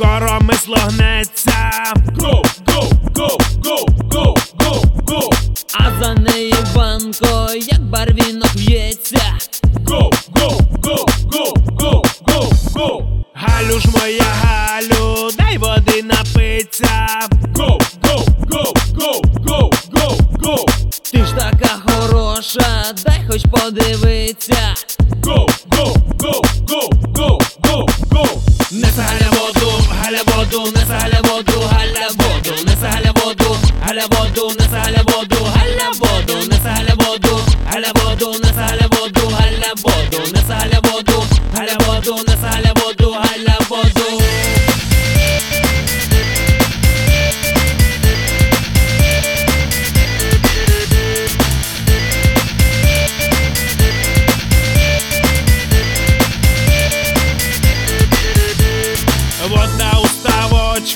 коромисло гнеться. Go, go, go, go, go, go, go, А за нею Іванко, як барвінок в'ється. go, go, go, go, go, go, go, Галю ж моя Галю, дай води напиться. go, go, go, go, go, go, go, Ти ж така хороша, дай хоч подивиться. go, Галя воду, несе Галя воду, Галя воду, несе Галя воду, Галя воду, несе Галя воду, Галя воду, несе Галя воду, Галя воду, несе Галя воду, Галя воду, несе Галя воду, Галя воду, несе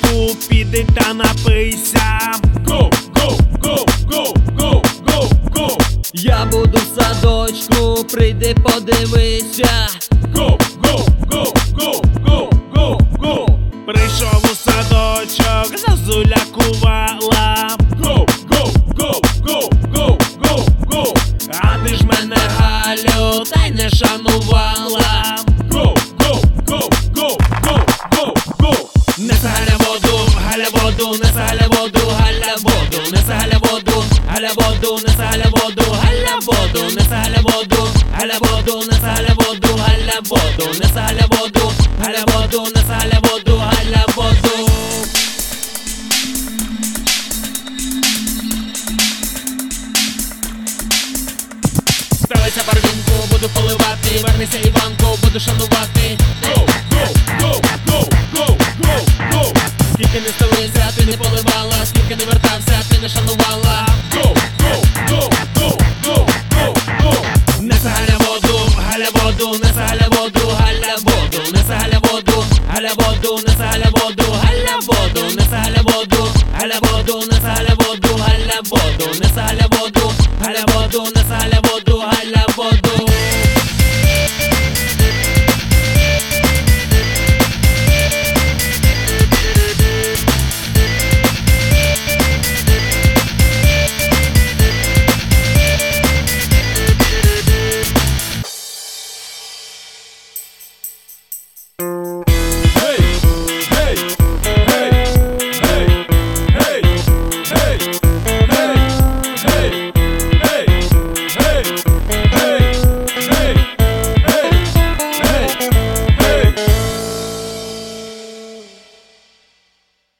ставочку, піди та напийся. Go, go, go, go, go, go, go, Я буду в садочку, прийди подивися. go, go, go, go, go, go, go, Прийшов у садочок, зазуля кувала. go, go, go, go, go, go, go, А ти ж мене Галю, та й не шанувала. Несе Галя воду, Галя воду, несе Галя воду, Галя воду, несе Галя воду, Галя воду, несе Галя воду, Галя воду, несе Галя воду, Галя воду, несе Галя воду, Галя воду, несе Галя воду, Галя воду. Ставиться барвінку, буду поливати, вернися Іванко, буду шанувати. Go, go, go, go, go, go, go, Скільки не столиця, ти не поливала, скільки не вертався, ти не шанувала. go, go, go, go, go, go, go. Несе Галя воду, Галя воду, не Галя воду, Галя воду, не Галя воду, Галя воду, не Галя воду, Галя воду, не Галя воду, Галя воду, не Галя воду, Галя воду, не Галя воду,